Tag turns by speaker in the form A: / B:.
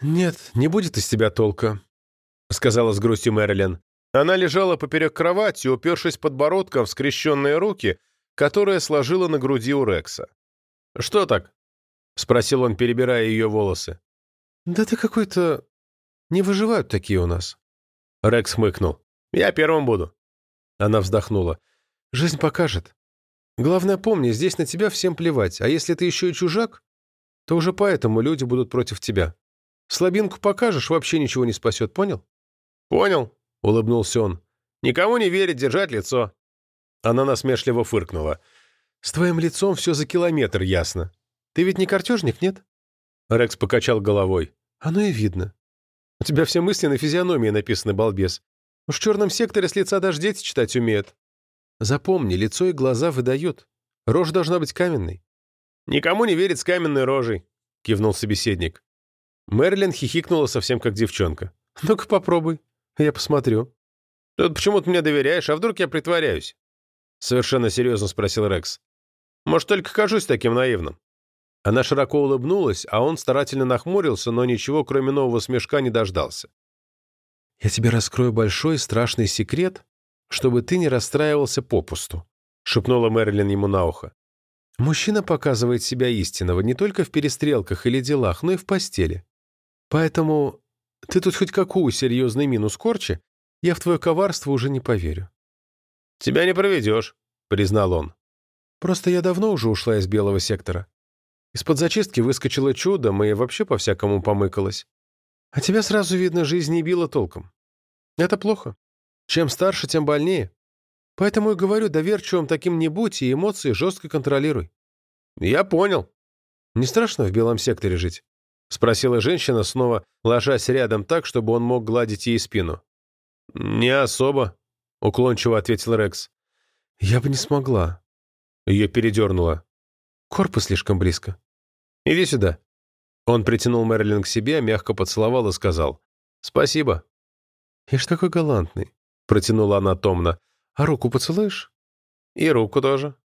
A: «Нет, не будет из тебя толка», — сказала с грустью Мэрилин. Она лежала поперек кровати, упершись подбородком в скрещенные руки, которые сложила на груди у Рекса. «Что так?» — спросил он, перебирая ее волосы. «Да ты какой-то... Не выживают такие у нас». Рекс хмыкнул. «Я первым буду». Она вздохнула. «Жизнь покажет. Главное, помни, здесь на тебя всем плевать, а если ты еще и чужак, то уже поэтому люди будут против тебя. Слабинку покажешь, вообще ничего не спасет, понял?» «Понял», — улыбнулся он. «Никому не верить, держать лицо». Она насмешливо фыркнула. «С твоим лицом все за километр ясно. Ты ведь не картежник, нет?» Рекс покачал головой. «Оно и видно. У тебя все мысли на физиономии написаны, балбес. Уж в черном секторе с лица даже дети читать умеют. Запомни, лицо и глаза выдают. Рожа должна быть каменной». «Никому не верит с каменной рожей», — кивнул собеседник. Мерлин хихикнула совсем как девчонка. «Ну-ка попробуй, я посмотрю». «Тут почему-то мне доверяешь, а вдруг я притворяюсь?» Совершенно серьезно спросил Рекс. «Может, только кажусь таким наивным?» Она широко улыбнулась, а он старательно нахмурился, но ничего, кроме нового смешка, не дождался. «Я тебе раскрою большой страшный секрет, чтобы ты не расстраивался попусту», — шепнула Мэрилин ему на ухо. «Мужчина показывает себя истинного не только в перестрелках или делах, но и в постели. Поэтому ты тут хоть какую серьезный минус корчи, я в твое коварство уже не поверю». «Тебя не проведешь», — признал он. «Просто я давно уже ушла из белого сектора. Из-под зачистки выскочило чудом и вообще по-всякому помыкалась. А тебя сразу видно, жизнь не била толком. Это плохо. Чем старше, тем больнее. Поэтому и говорю, доверчивым таким не будь и эмоции жестко контролируй». «Я понял». «Не страшно в белом секторе жить?» — спросила женщина, снова ложась рядом так, чтобы он мог гладить ей спину. «Не особо», — уклончиво ответил Рекс. «Я бы не смогла». Ее передернуло. «Корпус слишком близко. Иди сюда». Он притянул Мэрилин к себе, мягко поцеловал и сказал. «Спасибо». «Ишь, какой галантный», — протянула она томно. «А руку поцелуешь?» «И руку тоже»,